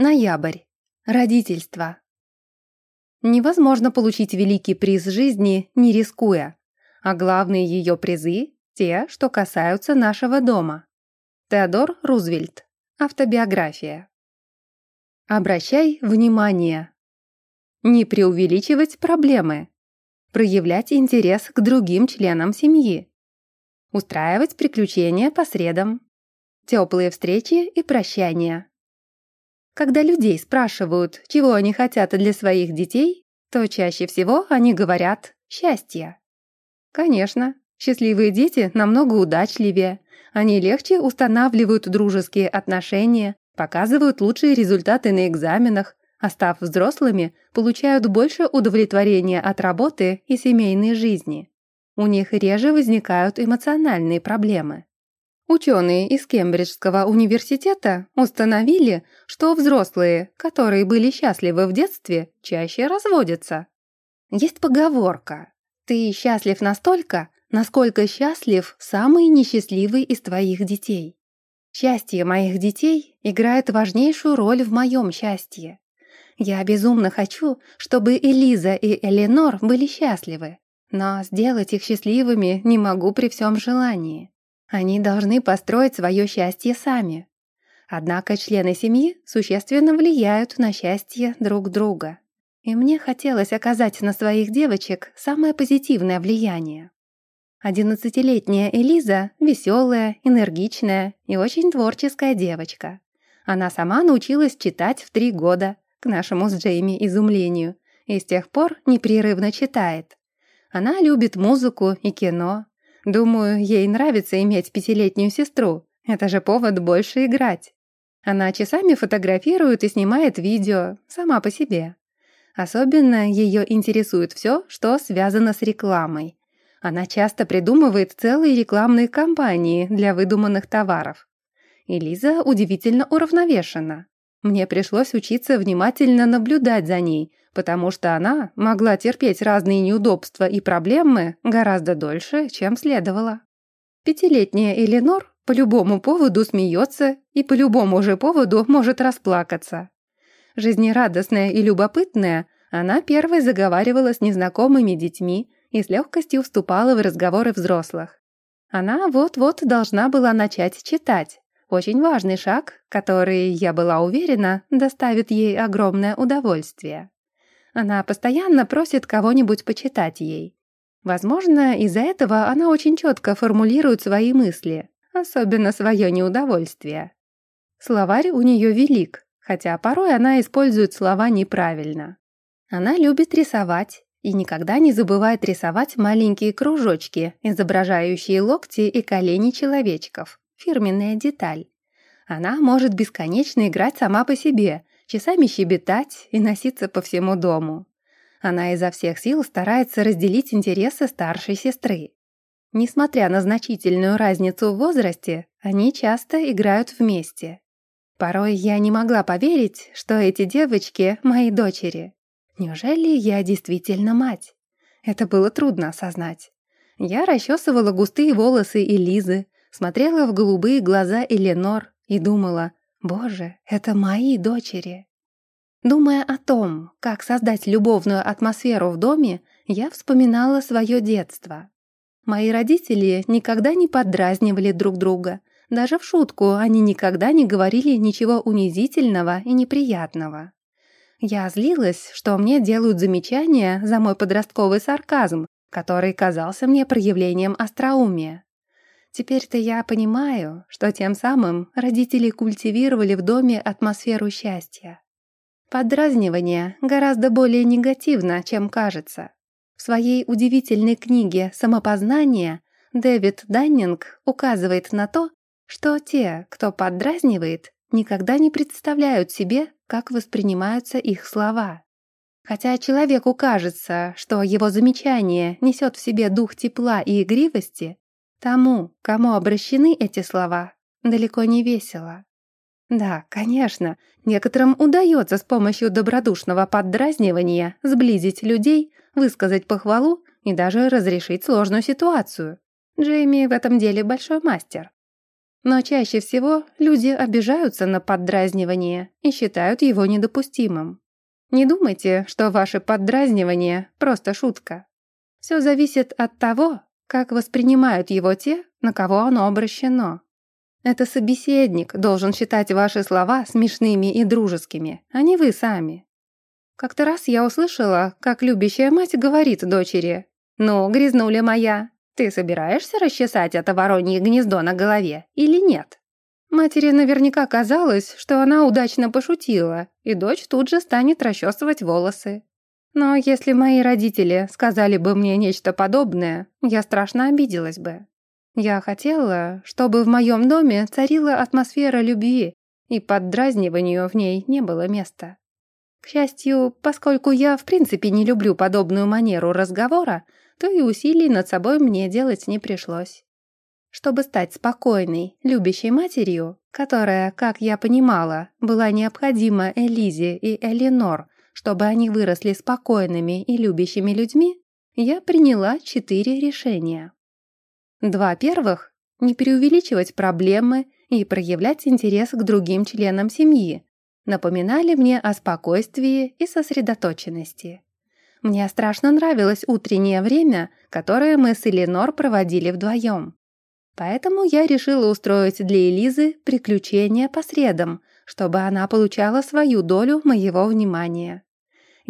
Ноябрь. Родительство. Невозможно получить великий приз жизни, не рискуя. А главные ее призы – те, что касаются нашего дома. Теодор Рузвельт. Автобиография. Обращай внимание. Не преувеличивать проблемы. Проявлять интерес к другим членам семьи. Устраивать приключения по средам. Теплые встречи и прощания. Когда людей спрашивают, чего они хотят для своих детей, то чаще всего они говорят «счастье». Конечно, счастливые дети намного удачливее, они легче устанавливают дружеские отношения, показывают лучшие результаты на экзаменах, а став взрослыми, получают больше удовлетворения от работы и семейной жизни. У них реже возникают эмоциональные проблемы. Ученые из Кембриджского университета установили, что взрослые, которые были счастливы в детстве, чаще разводятся. Есть поговорка «Ты счастлив настолько, насколько счастлив самый несчастливый из твоих детей». Счастье моих детей играет важнейшую роль в моем счастье. Я безумно хочу, чтобы Элиза и Эленор были счастливы, но сделать их счастливыми не могу при всем желании. Они должны построить свое счастье сами. Однако члены семьи существенно влияют на счастье друг друга. И мне хотелось оказать на своих девочек самое позитивное влияние. Одиннадцатилетняя Элиза – веселая, энергичная и очень творческая девочка. Она сама научилась читать в три года, к нашему с Джейми изумлению, и с тех пор непрерывно читает. Она любит музыку и кино, Думаю, ей нравится иметь пятилетнюю сестру. Это же повод больше играть. Она часами фотографирует и снимает видео, сама по себе. Особенно ее интересует все, что связано с рекламой. Она часто придумывает целые рекламные кампании для выдуманных товаров. И Лиза удивительно уравновешена. Мне пришлось учиться внимательно наблюдать за ней, потому что она могла терпеть разные неудобства и проблемы гораздо дольше, чем следовало. Пятилетняя Эленор по любому поводу смеется и по любому же поводу может расплакаться. Жизнерадостная и любопытная, она первой заговаривала с незнакомыми детьми и с легкостью вступала в разговоры взрослых. Она вот-вот должна была начать читать. Очень важный шаг, который, я была уверена, доставит ей огромное удовольствие. Она постоянно просит кого-нибудь почитать ей. Возможно, из-за этого она очень четко формулирует свои мысли, особенно свое неудовольствие. Словарь у нее велик, хотя порой она использует слова неправильно. Она любит рисовать и никогда не забывает рисовать маленькие кружочки, изображающие локти и колени человечков. Фирменная деталь. Она может бесконечно играть сама по себе, часами щебетать и носиться по всему дому. Она изо всех сил старается разделить интересы старшей сестры. Несмотря на значительную разницу в возрасте, они часто играют вместе. Порой я не могла поверить, что эти девочки — мои дочери. Неужели я действительно мать? Это было трудно осознать. Я расчесывала густые волосы Элизы, смотрела в голубые глаза Эленор и думала, Боже, это мои дочери. Думая о том, как создать любовную атмосферу в доме, я вспоминала свое детство. Мои родители никогда не поддразнивали друг друга. Даже в шутку они никогда не говорили ничего унизительного и неприятного. Я злилась, что мне делают замечания за мой подростковый сарказм, который казался мне проявлением остроумия. Теперь-то я понимаю, что тем самым родители культивировали в доме атмосферу счастья. Подразнивание гораздо более негативно, чем кажется. В своей удивительной книге «Самопознание» Дэвид Даннинг указывает на то, что те, кто поддразнивает, никогда не представляют себе, как воспринимаются их слова. Хотя человеку кажется, что его замечание несет в себе дух тепла и игривости, Тому, кому обращены эти слова, далеко не весело. Да, конечно, некоторым удается с помощью добродушного поддразнивания сблизить людей, высказать похвалу и даже разрешить сложную ситуацию. Джейми в этом деле большой мастер. Но чаще всего люди обижаются на поддразнивание и считают его недопустимым. Не думайте, что ваше поддразнивание – просто шутка. Все зависит от того, как воспринимают его те, на кого оно обращено. Это собеседник должен считать ваши слова смешными и дружескими, а не вы сами. Как-то раз я услышала, как любящая мать говорит дочери, «Ну, грязнуля моя, ты собираешься расчесать это воронье гнездо на голове или нет?» Матери наверняка казалось, что она удачно пошутила, и дочь тут же станет расчесывать волосы. Но если мои родители сказали бы мне нечто подобное, я страшно обиделась бы. Я хотела, чтобы в моем доме царила атмосфера любви, и поддразниванию в ней не было места. К счастью, поскольку я в принципе не люблю подобную манеру разговора, то и усилий над собой мне делать не пришлось. Чтобы стать спокойной, любящей матерью, которая, как я понимала, была необходима Элизе и Эленор, чтобы они выросли спокойными и любящими людьми, я приняла четыре решения. Два первых – не преувеличивать проблемы и проявлять интерес к другим членам семьи, напоминали мне о спокойствии и сосредоточенности. Мне страшно нравилось утреннее время, которое мы с Эленор проводили вдвоем. Поэтому я решила устроить для Элизы приключения по средам, чтобы она получала свою долю моего внимания.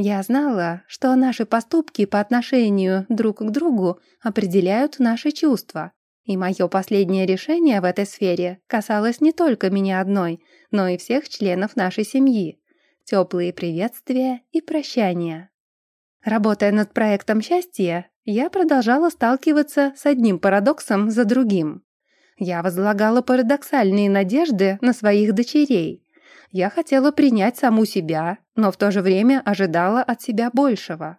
Я знала, что наши поступки по отношению друг к другу определяют наши чувства, и мое последнее решение в этой сфере касалось не только меня одной, но и всех членов нашей семьи. Теплые приветствия и прощания. Работая над проектом счастья, я продолжала сталкиваться с одним парадоксом за другим. Я возлагала парадоксальные надежды на своих дочерей, я хотела принять саму себя, но в то же время ожидала от себя большего.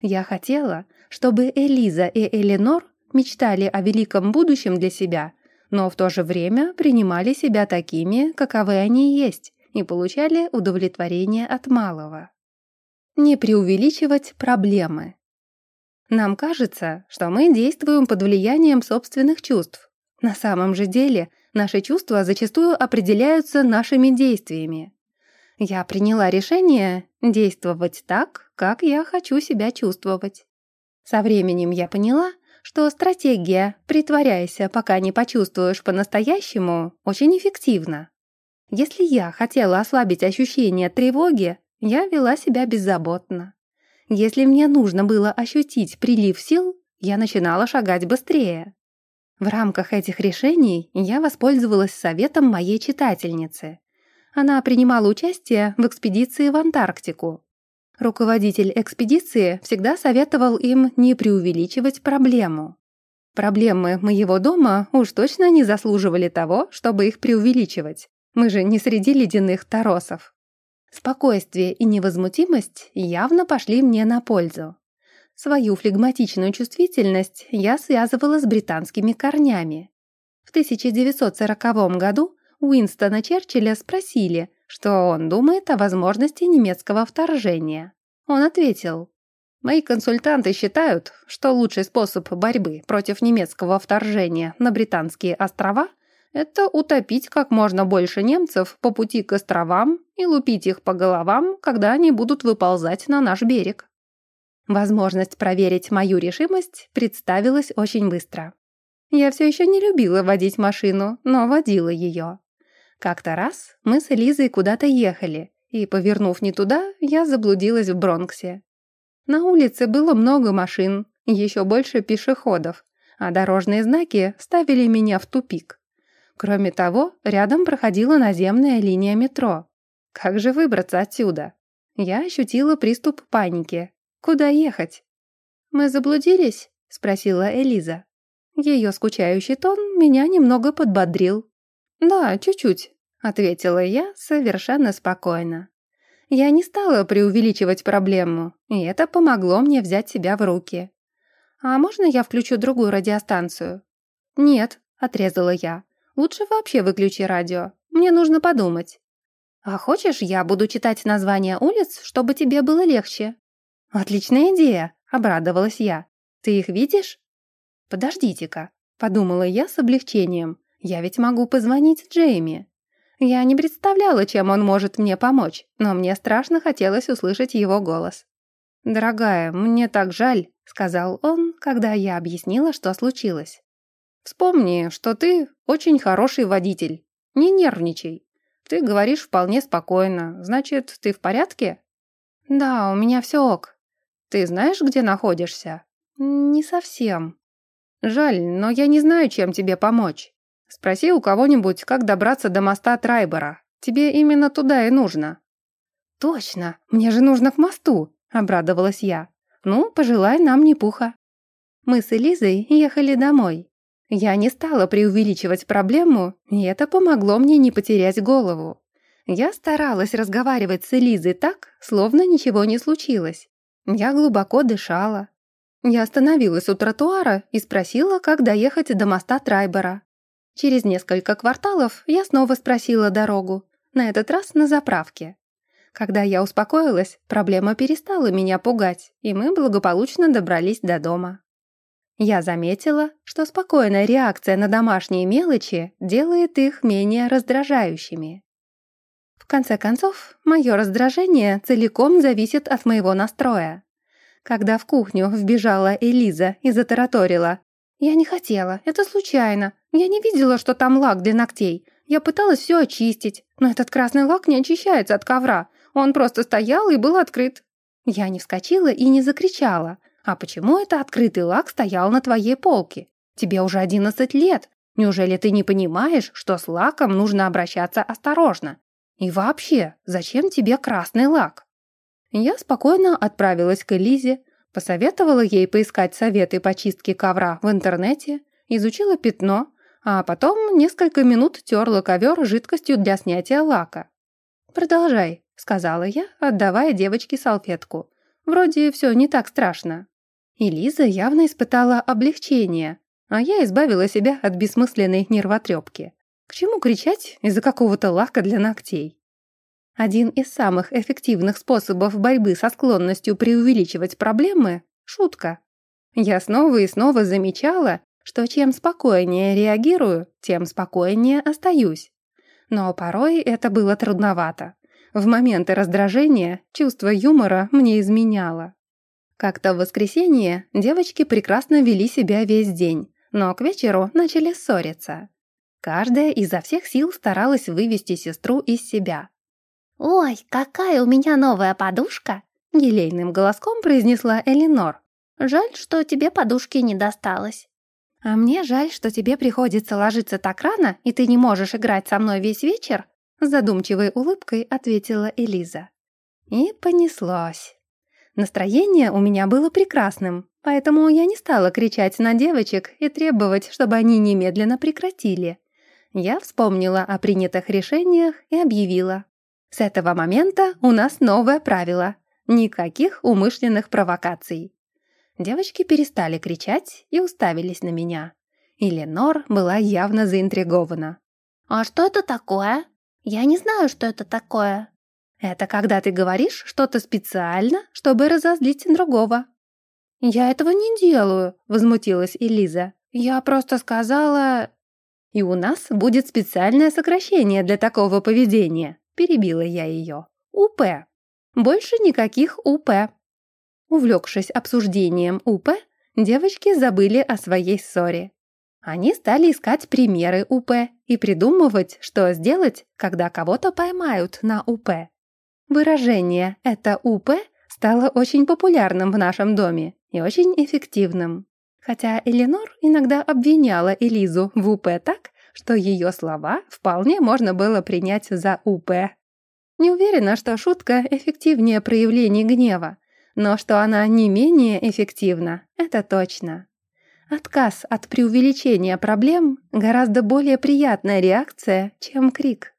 Я хотела, чтобы Элиза и Эленор мечтали о великом будущем для себя, но в то же время принимали себя такими, каковы они есть, и получали удовлетворение от малого. Не преувеличивать проблемы. Нам кажется, что мы действуем под влиянием собственных чувств. На самом же деле – Наши чувства зачастую определяются нашими действиями. Я приняла решение действовать так, как я хочу себя чувствовать. Со временем я поняла, что стратегия «притворяйся, пока не почувствуешь по-настоящему» очень эффективна. Если я хотела ослабить ощущение тревоги, я вела себя беззаботно. Если мне нужно было ощутить прилив сил, я начинала шагать быстрее. В рамках этих решений я воспользовалась советом моей читательницы. Она принимала участие в экспедиции в Антарктику. Руководитель экспедиции всегда советовал им не преувеличивать проблему. Проблемы моего дома уж точно не заслуживали того, чтобы их преувеличивать. Мы же не среди ледяных торосов. Спокойствие и невозмутимость явно пошли мне на пользу. Свою флегматичную чувствительность я связывала с британскими корнями. В 1940 году Уинстона Черчилля спросили, что он думает о возможности немецкого вторжения. Он ответил, «Мои консультанты считают, что лучший способ борьбы против немецкого вторжения на Британские острова – это утопить как можно больше немцев по пути к островам и лупить их по головам, когда они будут выползать на наш берег». Возможность проверить мою решимость представилась очень быстро. Я все еще не любила водить машину, но водила ее. Как-то раз мы с Элизой куда-то ехали, и, повернув не туда, я заблудилась в Бронксе. На улице было много машин, еще больше пешеходов, а дорожные знаки ставили меня в тупик. Кроме того, рядом проходила наземная линия метро. Как же выбраться отсюда? Я ощутила приступ паники, Куда ехать?» «Мы заблудились?» — спросила Элиза. Ее скучающий тон меня немного подбодрил. «Да, чуть-чуть», — ответила я совершенно спокойно. Я не стала преувеличивать проблему, и это помогло мне взять себя в руки. «А можно я включу другую радиостанцию?» «Нет», — отрезала я. «Лучше вообще выключи радио. Мне нужно подумать». «А хочешь, я буду читать названия улиц, чтобы тебе было легче?» «Отличная идея!» — обрадовалась я. «Ты их видишь?» «Подождите-ка», — подумала я с облегчением. Я ведь могу позвонить Джейми. Я не представляла, чем он может мне помочь, но мне страшно хотелось услышать его голос. «Дорогая, мне так жаль», — сказал он, когда я объяснила, что случилось. «Вспомни, что ты очень хороший водитель. Не нервничай. Ты говоришь вполне спокойно. Значит, ты в порядке?» «Да, у меня все ок. Ты знаешь, где находишься?» «Не совсем». «Жаль, но я не знаю, чем тебе помочь. Спроси у кого-нибудь, как добраться до моста Трайбера. Тебе именно туда и нужно». «Точно, мне же нужно к мосту», — обрадовалась я. «Ну, пожелай нам не пуха». Мы с Элизой ехали домой. Я не стала преувеличивать проблему, и это помогло мне не потерять голову. Я старалась разговаривать с Элизой так, словно ничего не случилось. Я глубоко дышала. Я остановилась у тротуара и спросила, как доехать до моста Трайбера. Через несколько кварталов я снова спросила дорогу, на этот раз на заправке. Когда я успокоилась, проблема перестала меня пугать, и мы благополучно добрались до дома. Я заметила, что спокойная реакция на домашние мелочи делает их менее раздражающими. Конце концов, мое раздражение целиком зависит от моего настроя. Когда в кухню вбежала Элиза и затараторила «Я не хотела, это случайно. Я не видела, что там лак для ногтей. Я пыталась все очистить, но этот красный лак не очищается от ковра. Он просто стоял и был открыт». Я не вскочила и не закричала. «А почему это открытый лак стоял на твоей полке? Тебе уже одиннадцать лет. Неужели ты не понимаешь, что с лаком нужно обращаться осторожно? И вообще, зачем тебе красный лак?» Я спокойно отправилась к Элизе, Посоветовала ей поискать советы по чистке ковра в интернете, изучила пятно, а потом несколько минут терла ковер жидкостью для снятия лака. «Продолжай», — сказала я, отдавая девочке салфетку. «Вроде все не так страшно». И явно испытала облегчение, а я избавила себя от бессмысленной нервотрепки. К чему кричать из-за какого-то лака для ногтей? Один из самых эффективных способов борьбы со склонностью преувеличивать проблемы – шутка. Я снова и снова замечала, что чем спокойнее реагирую, тем спокойнее остаюсь. Но порой это было трудновато. В моменты раздражения чувство юмора мне изменяло. Как-то в воскресенье девочки прекрасно вели себя весь день, но к вечеру начали ссориться. Каждая изо всех сил старалась вывести сестру из себя. «Ой, какая у меня новая подушка!» — елейным голоском произнесла Элинор. «Жаль, что тебе подушки не досталось». «А мне жаль, что тебе приходится ложиться так рано, и ты не можешь играть со мной весь вечер», с задумчивой улыбкой ответила Элиза. И понеслось. Настроение у меня было прекрасным, поэтому я не стала кричать на девочек и требовать, чтобы они немедленно прекратили. Я вспомнила о принятых решениях и объявила. С этого момента у нас новое правило. Никаких умышленных провокаций. Девочки перестали кричать и уставились на меня. И Ленор была явно заинтригована. «А что это такое? Я не знаю, что это такое». «Это когда ты говоришь что-то специально, чтобы разозлить другого». «Я этого не делаю», — возмутилась Элиза. «Я просто сказала...» «И у нас будет специальное сокращение для такого поведения», Перебила я ее. УП. Больше никаких УП. Увлекшись обсуждением УП, девочки забыли о своей ссоре. Они стали искать примеры УП и придумывать, что сделать, когда кого-то поймают на УП. Выражение «это УП» стало очень популярным в нашем доме и очень эффективным. Хотя Эленор иногда обвиняла Элизу в УП так, что ее слова вполне можно было принять за УП. Не уверена, что шутка эффективнее проявлений гнева, но что она не менее эффективна, это точно. Отказ от преувеличения проблем – гораздо более приятная реакция, чем крик.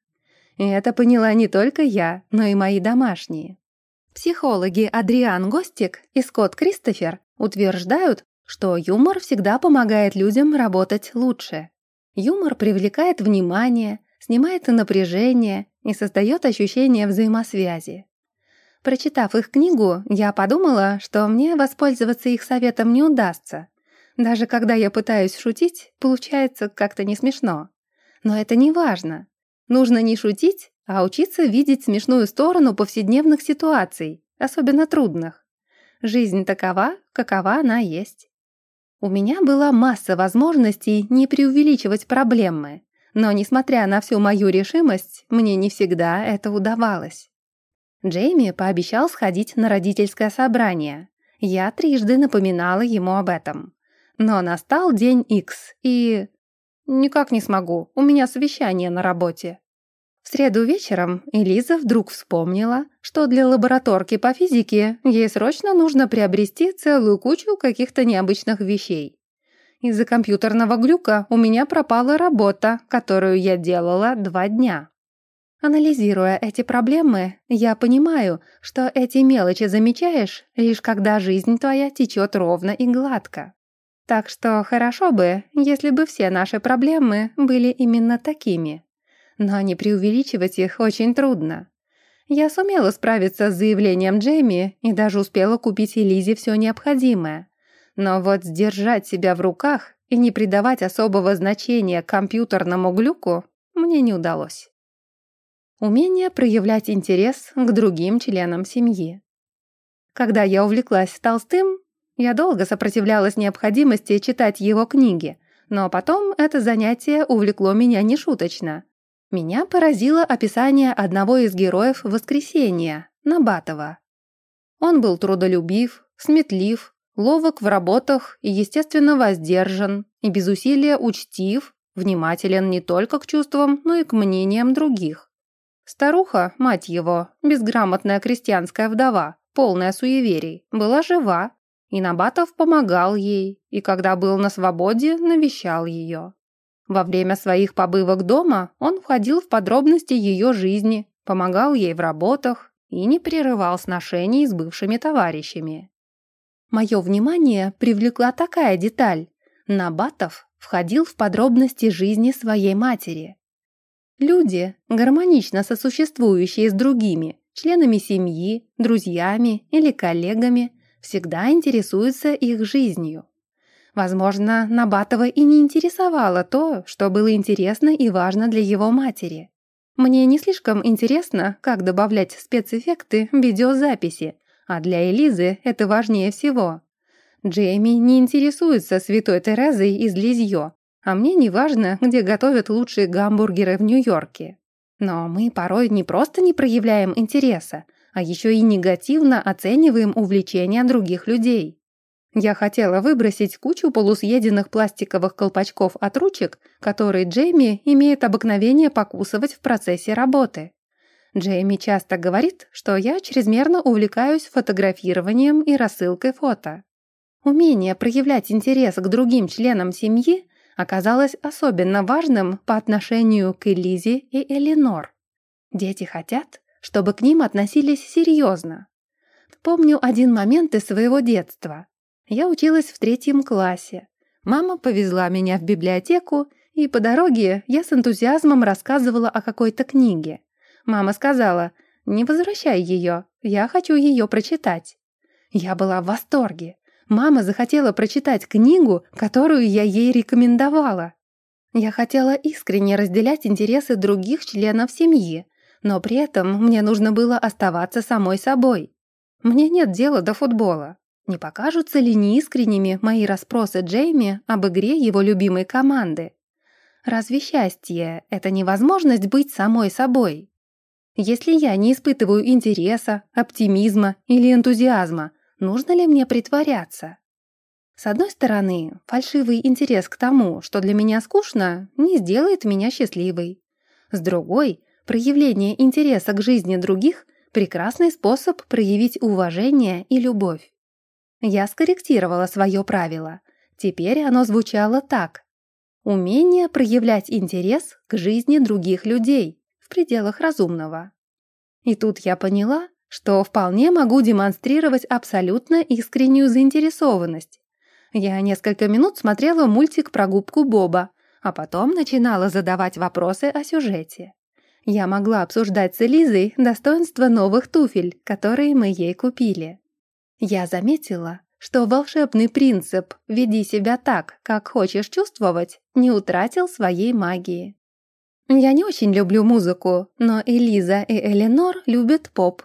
И это поняла не только я, но и мои домашние. Психологи Адриан Гостик и Скотт Кристофер утверждают, что юмор всегда помогает людям работать лучше. Юмор привлекает внимание, снимает напряжение и создает ощущение взаимосвязи. Прочитав их книгу, я подумала, что мне воспользоваться их советом не удастся. Даже когда я пытаюсь шутить, получается как-то не смешно. Но это не важно. Нужно не шутить, а учиться видеть смешную сторону повседневных ситуаций, особенно трудных. Жизнь такова, какова она есть. У меня была масса возможностей не преувеличивать проблемы, но, несмотря на всю мою решимость, мне не всегда это удавалось. Джейми пообещал сходить на родительское собрание. Я трижды напоминала ему об этом. Но настал день X, и... Никак не смогу, у меня совещание на работе. В среду вечером Элиза вдруг вспомнила, что для лабораторки по физике ей срочно нужно приобрести целую кучу каких-то необычных вещей. Из-за компьютерного глюка у меня пропала работа, которую я делала два дня. Анализируя эти проблемы, я понимаю, что эти мелочи замечаешь, лишь когда жизнь твоя течет ровно и гладко. Так что хорошо бы, если бы все наши проблемы были именно такими. Но не преувеличивать их очень трудно. Я сумела справиться с заявлением Джейми и даже успела купить Элизе все необходимое. Но вот сдержать себя в руках и не придавать особого значения компьютерному глюку мне не удалось. Умение проявлять интерес к другим членам семьи. Когда я увлеклась Толстым, я долго сопротивлялась необходимости читать его книги, но потом это занятие увлекло меня нешуточно. Меня поразило описание одного из героев «Воскресенья» — Набатова. Он был трудолюбив, сметлив, ловок в работах и, естественно, воздержан, и без усилия учтив, внимателен не только к чувствам, но и к мнениям других. Старуха, мать его, безграмотная крестьянская вдова, полная суеверий, была жива, и Набатов помогал ей, и когда был на свободе, навещал ее. Во время своих побывок дома он входил в подробности ее жизни, помогал ей в работах и не прерывал сношений с бывшими товарищами. Мое внимание привлекла такая деталь. Набатов входил в подробности жизни своей матери. Люди, гармонично сосуществующие с другими, членами семьи, друзьями или коллегами, всегда интересуются их жизнью. Возможно, Набатова и не интересовало то, что было интересно и важно для его матери. Мне не слишком интересно, как добавлять спецэффекты в видеозаписи, а для Элизы это важнее всего. Джейми не интересуется святой Терезой из Лизьё, а мне не важно, где готовят лучшие гамбургеры в Нью-Йорке. Но мы порой не просто не проявляем интереса, а еще и негативно оцениваем увлечения других людей. Я хотела выбросить кучу полусъеденных пластиковых колпачков от ручек, которые Джейми имеет обыкновение покусывать в процессе работы. Джейми часто говорит, что я чрезмерно увлекаюсь фотографированием и рассылкой фото. Умение проявлять интерес к другим членам семьи оказалось особенно важным по отношению к Элизе и Эленор. Дети хотят, чтобы к ним относились серьезно. Помню один момент из своего детства. Я училась в третьем классе. Мама повезла меня в библиотеку, и по дороге я с энтузиазмом рассказывала о какой-то книге. Мама сказала, «Не возвращай ее, я хочу ее прочитать». Я была в восторге. Мама захотела прочитать книгу, которую я ей рекомендовала. Я хотела искренне разделять интересы других членов семьи, но при этом мне нужно было оставаться самой собой. Мне нет дела до футбола. Не покажутся ли неискренними мои расспросы Джейми об игре его любимой команды? Разве счастье — это невозможность быть самой собой? Если я не испытываю интереса, оптимизма или энтузиазма, нужно ли мне притворяться? С одной стороны, фальшивый интерес к тому, что для меня скучно, не сделает меня счастливой. С другой, Проявление интереса к жизни других – прекрасный способ проявить уважение и любовь. Я скорректировала свое правило. Теперь оно звучало так. Умение проявлять интерес к жизни других людей в пределах разумного. И тут я поняла, что вполне могу демонстрировать абсолютно искреннюю заинтересованность. Я несколько минут смотрела мультик про губку Боба, а потом начинала задавать вопросы о сюжете. Я могла обсуждать с Элизой достоинство новых туфель, которые мы ей купили. Я заметила, что волшебный принцип «веди себя так, как хочешь чувствовать» не утратил своей магии. Я не очень люблю музыку, но Элиза и Эленор любят поп.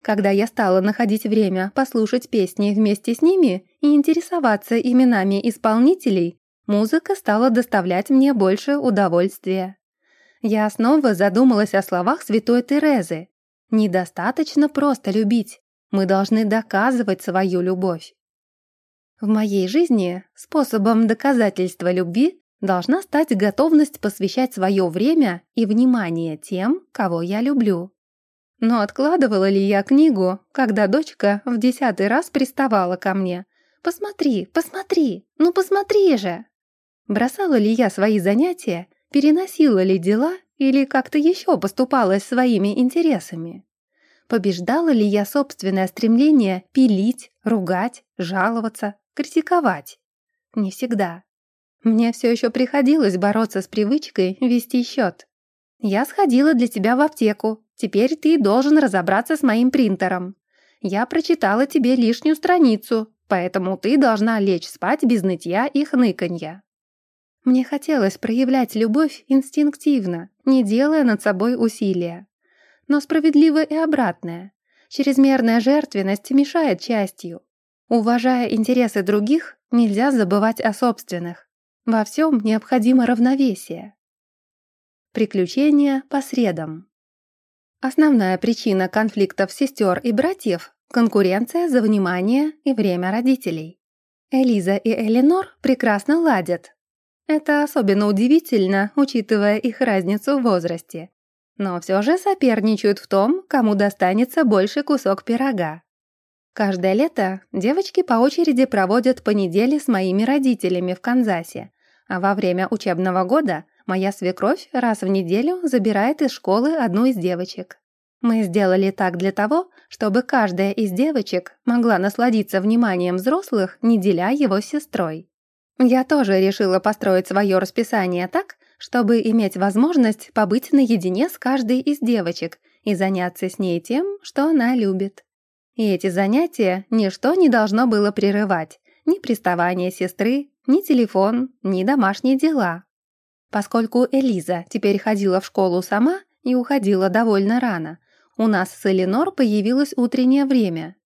Когда я стала находить время послушать песни вместе с ними и интересоваться именами исполнителей, музыка стала доставлять мне больше удовольствия. Я снова задумалась о словах святой Терезы. Недостаточно просто любить, мы должны доказывать свою любовь. В моей жизни способом доказательства любви должна стать готовность посвящать свое время и внимание тем, кого я люблю. Но откладывала ли я книгу, когда дочка в десятый раз приставала ко мне? «Посмотри, посмотри, ну посмотри же!» Бросала ли я свои занятия, переносила ли дела или как-то еще поступала своими интересами? Побеждала ли я собственное стремление пилить, ругать, жаловаться, критиковать? Не всегда. Мне все еще приходилось бороться с привычкой вести счет. Я сходила для тебя в аптеку. Теперь ты должен разобраться с моим принтером. Я прочитала тебе лишнюю страницу, поэтому ты должна лечь спать без нытья и хныканья. Мне хотелось проявлять любовь инстинктивно, не делая над собой усилия. Но справедливо и обратное. Чрезмерная жертвенность мешает счастью. Уважая интересы других, нельзя забывать о собственных. Во всем необходимо равновесие. Приключения по средам. Основная причина конфликтов сестер и братьев – конкуренция за внимание и время родителей. Элиза и Эленор прекрасно ладят. Это особенно удивительно, учитывая их разницу в возрасте. Но все же соперничают в том, кому достанется больше кусок пирога. Каждое лето девочки по очереди проводят по неделе с моими родителями в Канзасе, а во время учебного года моя свекровь раз в неделю забирает из школы одну из девочек. Мы сделали так для того, чтобы каждая из девочек могла насладиться вниманием взрослых, не деля его с сестрой. Я тоже решила построить свое расписание так, чтобы иметь возможность побыть наедине с каждой из девочек и заняться с ней тем, что она любит. И эти занятия ничто не должно было прерывать, ни приставание сестры, ни телефон, ни домашние дела. Поскольку Элиза теперь ходила в школу сама и уходила довольно рано, у нас с Эленор появилось утреннее время.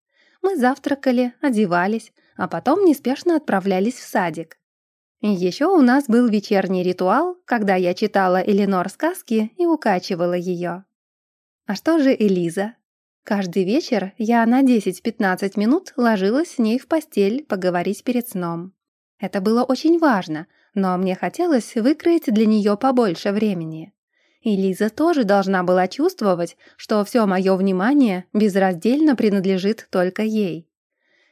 Мы завтракали, одевались, а потом неспешно отправлялись в садик. Еще у нас был вечерний ритуал, когда я читала Эленор сказки и укачивала ее. А что же Элиза? Каждый вечер я на 10-15 минут ложилась с ней в постель поговорить перед сном. Это было очень важно, но мне хотелось выкроить для нее побольше времени. И Лиза тоже должна была чувствовать, что все мое внимание безраздельно принадлежит только ей.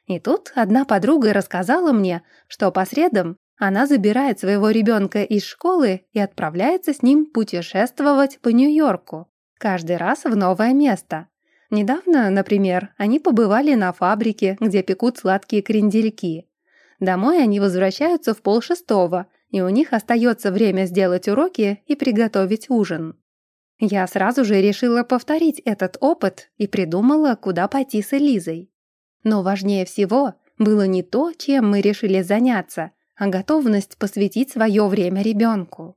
И тут одна подруга рассказала мне, что по средам она забирает своего ребенка из школы и отправляется с ним путешествовать по Нью-Йорку, каждый раз в новое место. Недавно, например, они побывали на фабрике, где пекут сладкие крендельки. Домой они возвращаются в полшестого, и у них остается время сделать уроки и приготовить ужин. Я сразу же решила повторить этот опыт и придумала, куда пойти с Элизой. Но важнее всего было не то, чем мы решили заняться, а готовность посвятить свое время ребенку.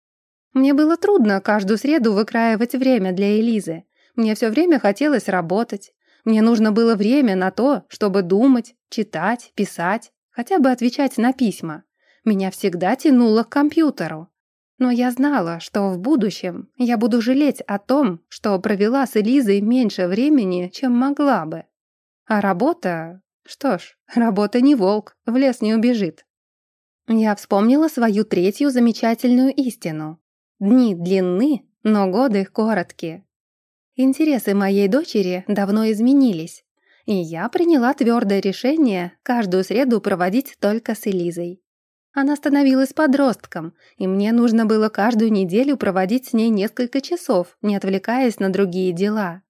Мне было трудно каждую среду выкраивать время для Элизы. Мне все время хотелось работать. Мне нужно было время на то, чтобы думать, читать, писать хотя бы отвечать на письма. Меня всегда тянуло к компьютеру. Но я знала, что в будущем я буду жалеть о том, что провела с Элизой меньше времени, чем могла бы. А работа... Что ж, работа не волк, в лес не убежит. Я вспомнила свою третью замечательную истину. Дни длинны, но годы короткие. Интересы моей дочери давно изменились, и я приняла твердое решение каждую среду проводить только с Элизой. Она становилась подростком, и мне нужно было каждую неделю проводить с ней несколько часов, не отвлекаясь на другие дела.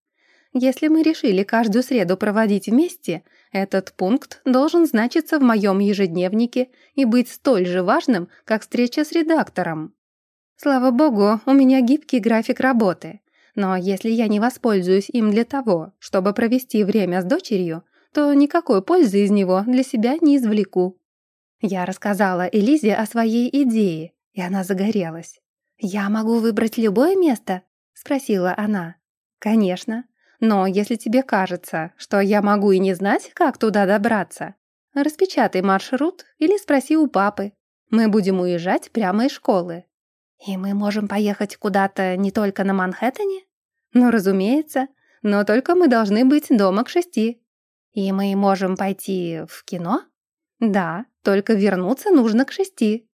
Если мы решили каждую среду проводить вместе, этот пункт должен значиться в моем ежедневнике и быть столь же важным, как встреча с редактором. Слава богу, у меня гибкий график работы. Но если я не воспользуюсь им для того, чтобы провести время с дочерью, то никакой пользы из него для себя не извлеку. Я рассказала Элизе о своей идее, и она загорелась. «Я могу выбрать любое место?» — спросила она. «Конечно. Но если тебе кажется, что я могу и не знать, как туда добраться, распечатай маршрут или спроси у папы. Мы будем уезжать прямо из школы». «И мы можем поехать куда-то не только на Манхэттене?» «Ну, разумеется. Но только мы должны быть дома к шести». «И мы можем пойти в кино?» «Да, только вернуться нужно к шести».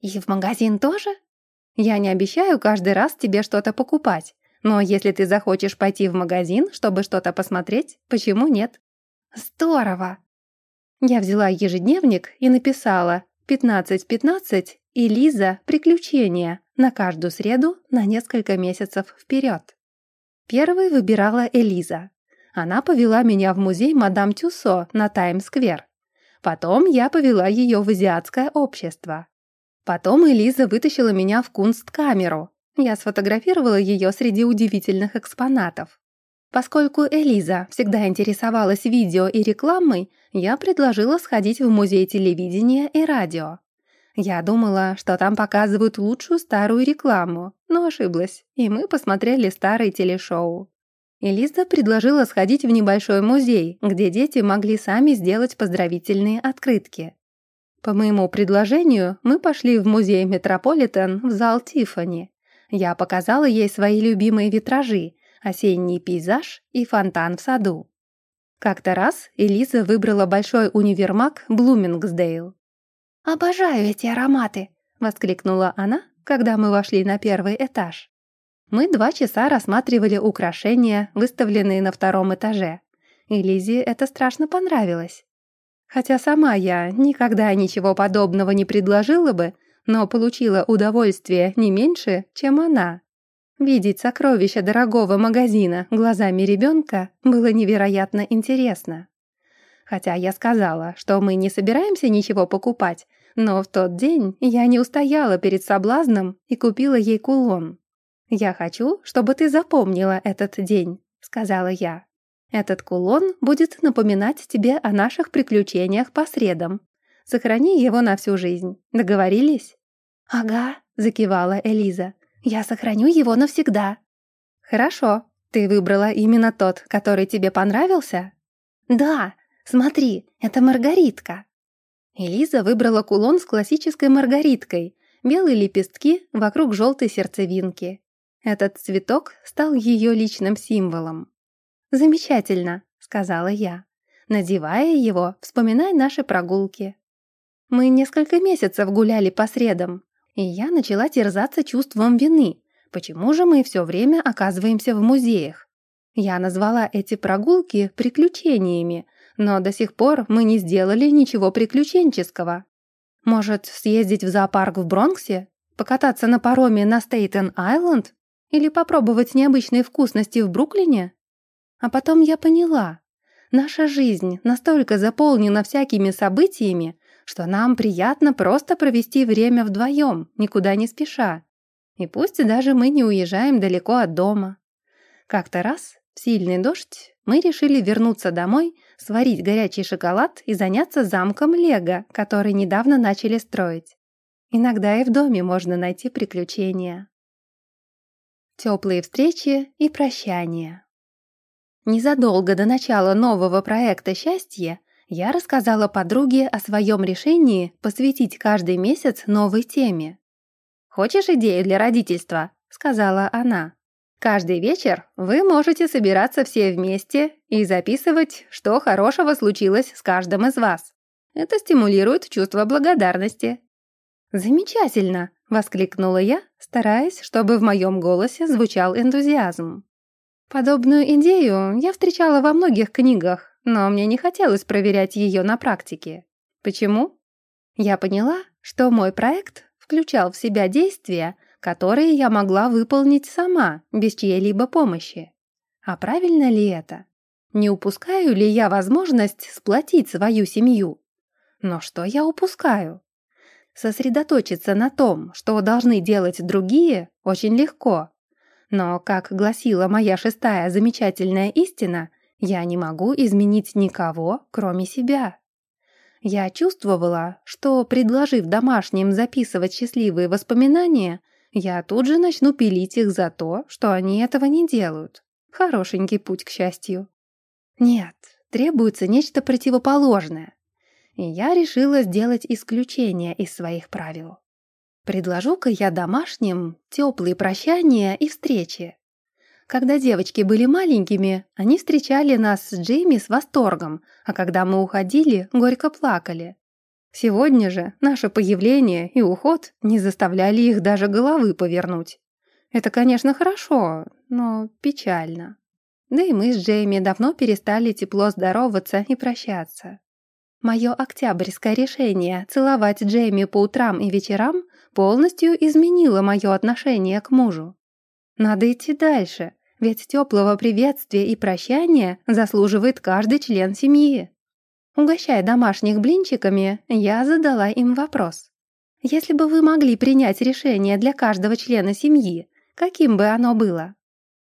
«И в магазин тоже?» Я не обещаю каждый раз тебе что-то покупать, но если ты захочешь пойти в магазин, чтобы что-то посмотреть, почему нет? Здорово! Я взяла ежедневник и написала «15-15» и «Лиза. Приключения» на каждую среду на несколько месяцев вперед. Первой выбирала Элиза. Она повела меня в музей мадам Тюсо на Таймс-сквер. Потом я повела ее в азиатское общество. Потом Элиза вытащила меня в кунсткамеру. Я сфотографировала ее среди удивительных экспонатов. Поскольку Элиза всегда интересовалась видео и рекламой, я предложила сходить в музей телевидения и радио. Я думала, что там показывают лучшую старую рекламу, но ошиблась, и мы посмотрели старые телешоу. Элиза предложила сходить в небольшой музей, где дети могли сами сделать поздравительные открытки. По моему предложению мы пошли в музей Метрополитен в зал Тиффани. Я показала ей свои любимые витражи, осенний пейзаж и фонтан в саду. Как-то раз Элиза выбрала большой универмаг Блумингсдейл. «Обожаю эти ароматы!» — воскликнула она, когда мы вошли на первый этаж. Мы два часа рассматривали украшения, выставленные на втором этаже. Элизе это страшно понравилось. Хотя сама я никогда ничего подобного не предложила бы, но получила удовольствие не меньше, чем она. Видеть сокровища дорогого магазина глазами ребенка было невероятно интересно. Хотя я сказала, что мы не собираемся ничего покупать, но в тот день я не устояла перед соблазном и купила ей кулон. «Я хочу, чтобы ты запомнила этот день», — сказала я. Этот кулон будет напоминать тебе о наших приключениях по средам. Сохрани его на всю жизнь. Договорились?» «Ага», — закивала Элиза. «Я сохраню его навсегда». «Хорошо. Ты выбрала именно тот, который тебе понравился?» «Да. Смотри, это маргаритка». Элиза выбрала кулон с классической маргариткой, белые лепестки вокруг желтой сердцевинки. Этот цветок стал ее личным символом. «Замечательно», — сказала я. Надевая его, вспоминай наши прогулки. Мы несколько месяцев гуляли по средам, и я начала терзаться чувством вины. Почему же мы все время оказываемся в музеях? Я назвала эти прогулки приключениями, но до сих пор мы не сделали ничего приключенческого. Может, съездить в зоопарк в Бронксе? Покататься на пароме на Стейтен-Айленд? Или попробовать необычные вкусности в Бруклине? А потом я поняла, наша жизнь настолько заполнена всякими событиями, что нам приятно просто провести время вдвоем, никуда не спеша. И пусть даже мы не уезжаем далеко от дома. Как-то раз, в сильный дождь, мы решили вернуться домой, сварить горячий шоколад и заняться замком Лего, который недавно начали строить. Иногда и в доме можно найти приключения. Теплые встречи и прощания. Незадолго до начала нового проекта «Счастье» я рассказала подруге о своем решении посвятить каждый месяц новой теме. «Хочешь идею для родительства?» — сказала она. «Каждый вечер вы можете собираться все вместе и записывать, что хорошего случилось с каждым из вас. Это стимулирует чувство благодарности». «Замечательно!» — воскликнула я, стараясь, чтобы в моем голосе звучал энтузиазм. Подобную идею я встречала во многих книгах, но мне не хотелось проверять ее на практике. Почему? Я поняла, что мой проект включал в себя действия, которые я могла выполнить сама, без чьей-либо помощи. А правильно ли это? Не упускаю ли я возможность сплотить свою семью? Но что я упускаю? Сосредоточиться на том, что должны делать другие, очень легко. Но, как гласила моя шестая замечательная истина, я не могу изменить никого, кроме себя. Я чувствовала, что, предложив домашним записывать счастливые воспоминания, я тут же начну пилить их за то, что они этого не делают. Хорошенький путь к счастью. Нет, требуется нечто противоположное. И я решила сделать исключение из своих правил. Предложу-ка я домашним теплые прощания и встречи. Когда девочки были маленькими, они встречали нас с Джейми с восторгом, а когда мы уходили, горько плакали. Сегодня же наше появление и уход не заставляли их даже головы повернуть. Это, конечно, хорошо, но печально. Да и мы с Джейми давно перестали тепло здороваться и прощаться. Мое октябрьское решение целовать Джейми по утрам и вечерам полностью изменило мое отношение к мужу. Надо идти дальше, ведь теплого приветствия и прощания заслуживает каждый член семьи. Угощая домашних блинчиками, я задала им вопрос. Если бы вы могли принять решение для каждого члена семьи, каким бы оно было?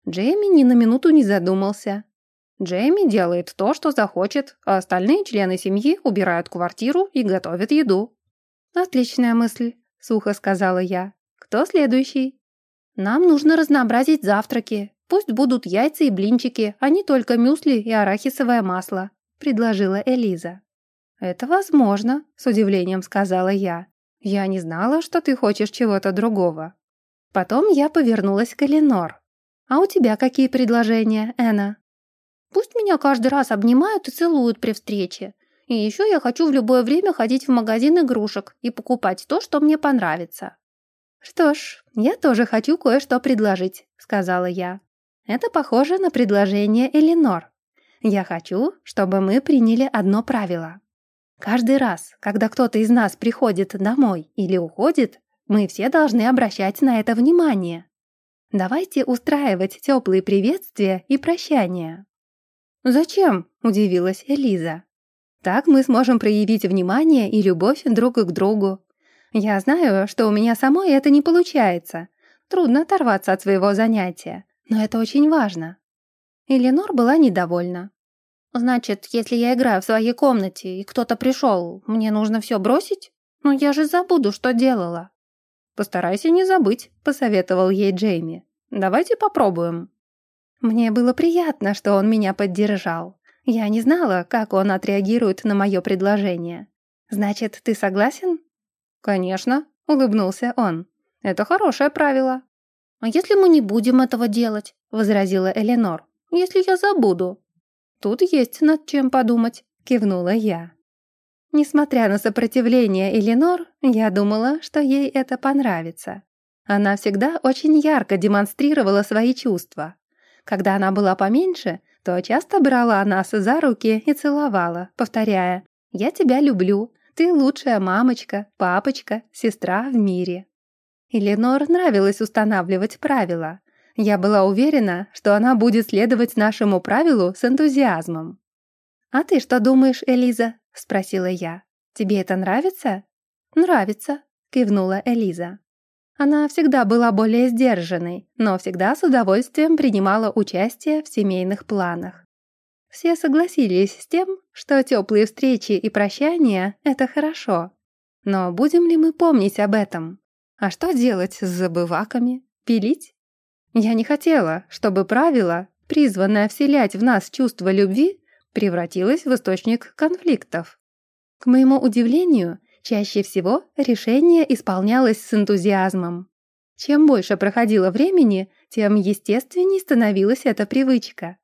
Джейми ни на минуту не задумался. Джейми делает то, что захочет, а остальные члены семьи убирают квартиру и готовят еду. «Отличная мысль», — сухо сказала я. «Кто следующий?» «Нам нужно разнообразить завтраки. Пусть будут яйца и блинчики, а не только мюсли и арахисовое масло предложила Элиза. «Это возможно», — с удивлением сказала я. «Я не знала, что ты хочешь чего-то другого». Потом я повернулась к Эленор. «А у тебя какие предложения, Эна?» «Пусть меня каждый раз обнимают и целуют при встрече. И еще я хочу в любое время ходить в магазин игрушек и покупать то, что мне понравится». «Что ж, я тоже хочу кое-что предложить», — сказала я. «Это похоже на предложение Эленор. Я хочу, чтобы мы приняли одно правило. Каждый раз, когда кто-то из нас приходит домой или уходит, мы все должны обращать на это внимание. Давайте устраивать теплые приветствия и прощания. «Зачем?» – удивилась Элиза. «Так мы сможем проявить внимание и любовь друг к другу. Я знаю, что у меня самой это не получается. Трудно оторваться от своего занятия, но это очень важно. Эленор была недовольна. «Значит, если я играю в своей комнате, и кто-то пришел, мне нужно все бросить? Ну я же забуду, что делала». «Постарайся не забыть», — посоветовал ей Джейми. «Давайте попробуем». Мне было приятно, что он меня поддержал. Я не знала, как он отреагирует на мое предложение. «Значит, ты согласен?» «Конечно», — улыбнулся он. «Это хорошее правило». «А если мы не будем этого делать?» — возразила Эленор если я забуду?» «Тут есть над чем подумать», — кивнула я. Несмотря на сопротивление Эленор, я думала, что ей это понравится. Она всегда очень ярко демонстрировала свои чувства. Когда она была поменьше, то часто брала нас за руки и целовала, повторяя «Я тебя люблю, ты лучшая мамочка, папочка, сестра в мире». Эленор нравилось устанавливать правила, я была уверена, что она будет следовать нашему правилу с энтузиазмом. «А ты что думаешь, Элиза?» — спросила я. «Тебе это нравится?» «Нравится», — кивнула Элиза. Она всегда была более сдержанной, но всегда с удовольствием принимала участие в семейных планах. Все согласились с тем, что теплые встречи и прощания — это хорошо. Но будем ли мы помнить об этом? А что делать с забываками? Пилить? Я не хотела, чтобы правило, призванное вселять в нас чувство любви, превратилось в источник конфликтов. К моему удивлению, чаще всего решение исполнялось с энтузиазмом. Чем больше проходило времени, тем естественней становилась эта привычка.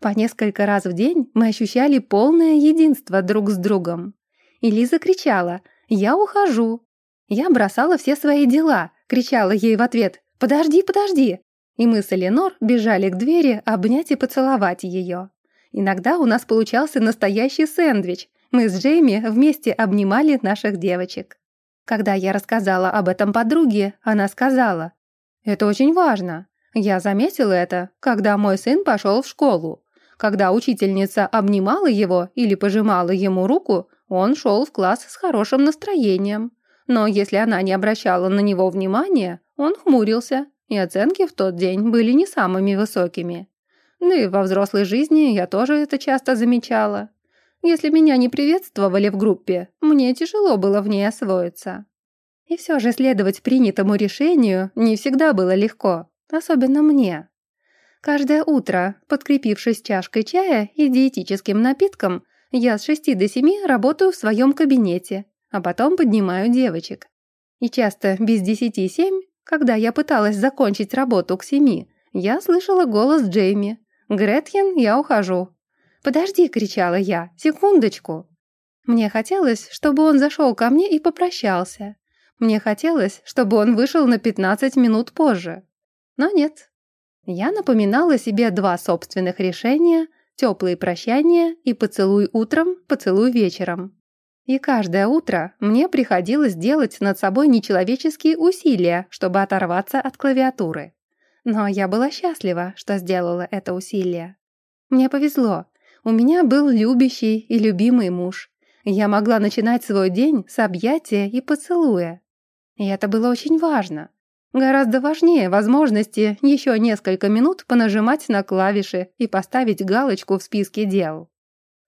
По несколько раз в день мы ощущали полное единство друг с другом. И Лиза кричала «Я ухожу!». Я бросала все свои дела, кричала ей в ответ «Подожди, подожди!» и мы с Эленор бежали к двери обнять и поцеловать ее. Иногда у нас получался настоящий сэндвич. Мы с Джейми вместе обнимали наших девочек. Когда я рассказала об этом подруге, она сказала, «Это очень важно. Я заметила это, когда мой сын пошел в школу. Когда учительница обнимала его или пожимала ему руку, он шел в класс с хорошим настроением. Но если она не обращала на него внимания, он хмурился и оценки в тот день были не самыми высокими. Да и во взрослой жизни я тоже это часто замечала. Если меня не приветствовали в группе, мне тяжело было в ней освоиться. И все же следовать принятому решению не всегда было легко, особенно мне. Каждое утро, подкрепившись чашкой чая и диетическим напитком, я с шести до семи работаю в своем кабинете, а потом поднимаю девочек. И часто без десяти семь, когда я пыталась закончить работу к семи, я слышала голос Джейми. «Гретхен, я ухожу». «Подожди!» — кричала я. «Секундочку!» Мне хотелось, чтобы он зашел ко мне и попрощался. Мне хотелось, чтобы он вышел на 15 минут позже. Но нет. Я напоминала себе два собственных решения – теплые прощания и поцелуй утром, поцелуй вечером. И каждое утро мне приходилось делать над собой нечеловеческие усилия, чтобы оторваться от клавиатуры. Но я была счастлива, что сделала это усилие. Мне повезло. У меня был любящий и любимый муж. Я могла начинать свой день с объятия и поцелуя. И это было очень важно. Гораздо важнее возможности еще несколько минут понажимать на клавиши и поставить галочку в списке дел.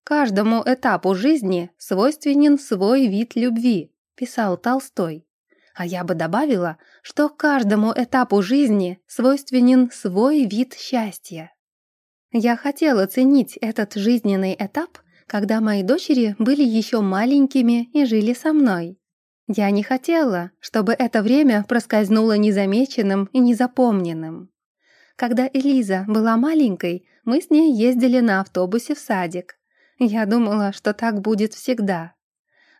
«Каждому этапу жизни свойственен свой вид любви», – писал Толстой. А я бы добавила, что каждому этапу жизни свойственен свой вид счастья. Я хотела ценить этот жизненный этап, когда мои дочери были еще маленькими и жили со мной. Я не хотела, чтобы это время проскользнуло незамеченным и незапомненным. Когда Элиза была маленькой, мы с ней ездили на автобусе в садик. Я думала, что так будет всегда.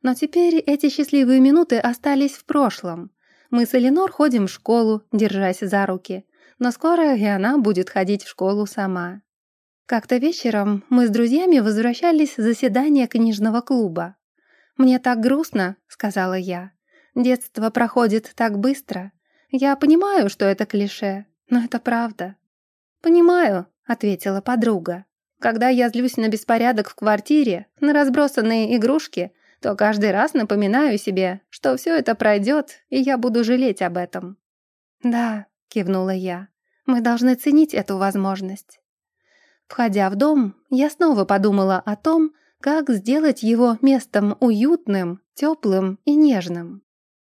Но теперь эти счастливые минуты остались в прошлом. Мы с Эленор ходим в школу, держась за руки, но скоро и она будет ходить в школу сама. Как-то вечером мы с друзьями возвращались с заседания книжного клуба. «Мне так грустно», — сказала я. «Детство проходит так быстро. Я понимаю, что это клише, но это правда». «Понимаю», — ответила подруга. «Когда я злюсь на беспорядок в квартире, на разбросанные игрушки, то каждый раз напоминаю себе, что все это пройдет, и я буду жалеть об этом». «Да», — кивнула я, — «мы должны ценить эту возможность». Входя в дом, я снова подумала о том, как сделать его местом уютным, теплым и нежным.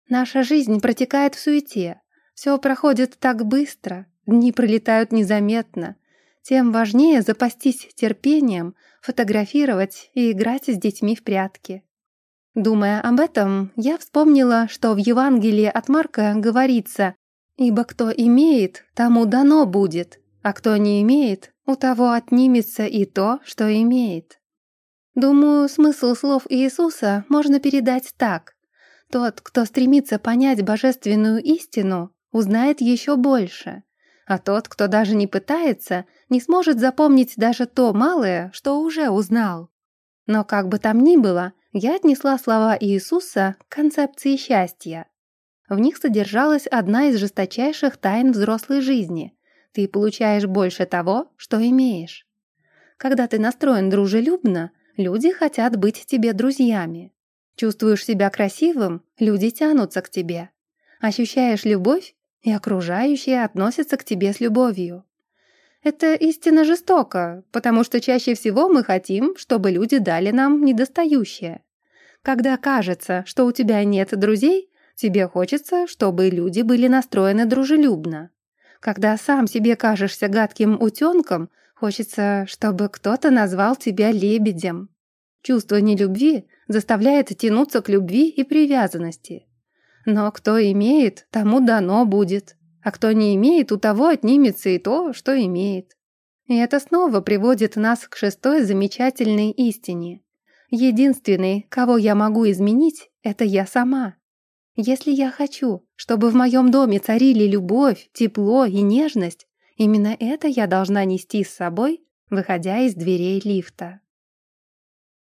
Наша жизнь протекает в суете, все проходит так быстро, дни пролетают незаметно. Тем важнее запастись терпением, фотографировать и играть с детьми в прятки. Думая об этом, я вспомнила, что в Евангелии от Марка говорится «Ибо кто имеет, тому дано будет, а кто не имеет, у того отнимется и то, что имеет». Думаю, смысл слов Иисуса можно передать так. Тот, кто стремится понять божественную истину, узнает еще больше. А тот, кто даже не пытается, не сможет запомнить даже то малое, что уже узнал. Но как бы там ни было, я отнесла слова Иисуса к концепции счастья. В них содержалась одна из жесточайших тайн взрослой жизни. Ты получаешь больше того, что имеешь. Когда ты настроен дружелюбно, Люди хотят быть тебе друзьями. Чувствуешь себя красивым, люди тянутся к тебе. Ощущаешь любовь, и окружающие относятся к тебе с любовью. Это истинно жестоко, потому что чаще всего мы хотим, чтобы люди дали нам недостающее. Когда кажется, что у тебя нет друзей, тебе хочется, чтобы люди были настроены дружелюбно. Когда сам себе кажешься гадким утенком, Хочется, чтобы кто-то назвал тебя лебедем. Чувство нелюбви заставляет тянуться к любви и привязанности. Но кто имеет, тому дано будет, а кто не имеет, у того отнимется и то, что имеет. И это снова приводит нас к шестой замечательной истине. Единственный, кого я могу изменить, это я сама. Если я хочу, чтобы в моем доме царили любовь, тепло и нежность, Именно это я должна нести с собой, выходя из дверей лифта.